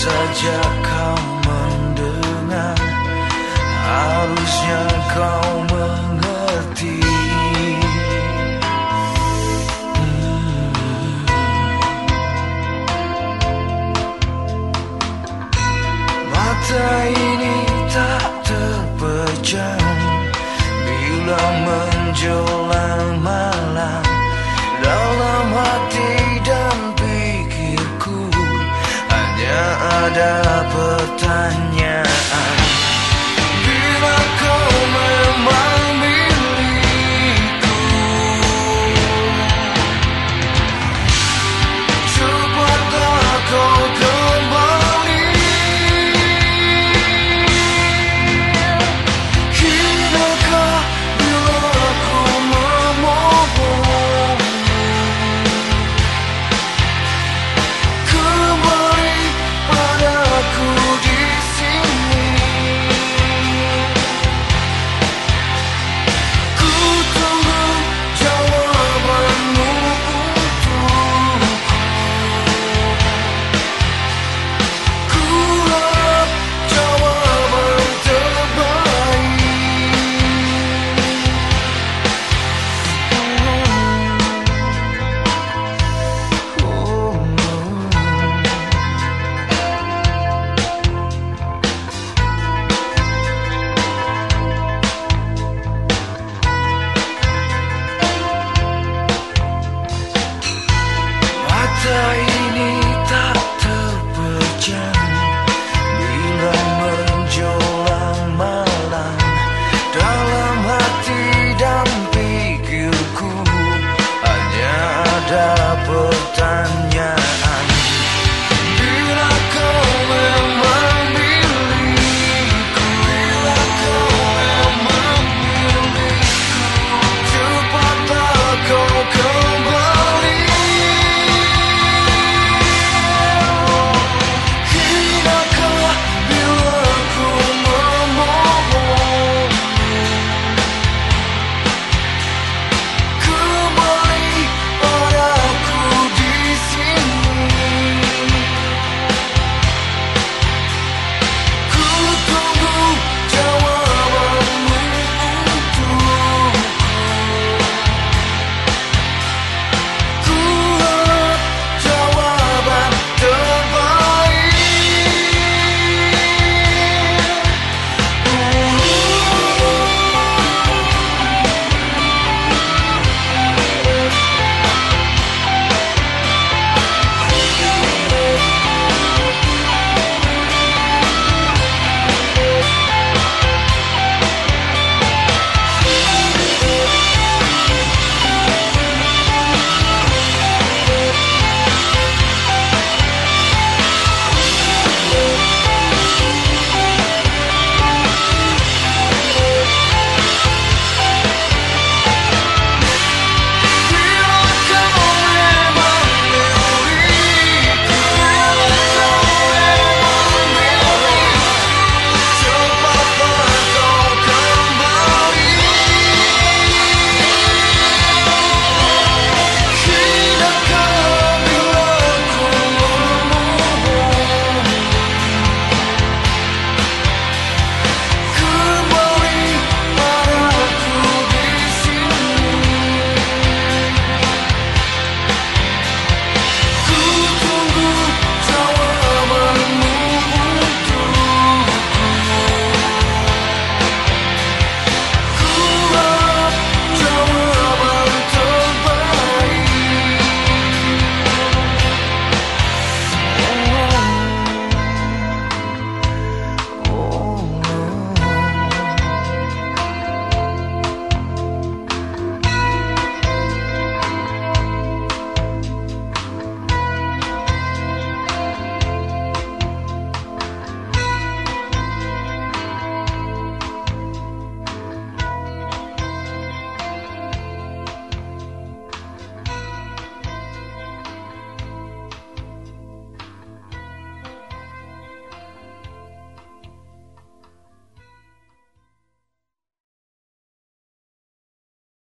Saja kau mendengar. Harusnya kau mengerti. Hmm. Mata ini tak terpejam. Bila menjauh ada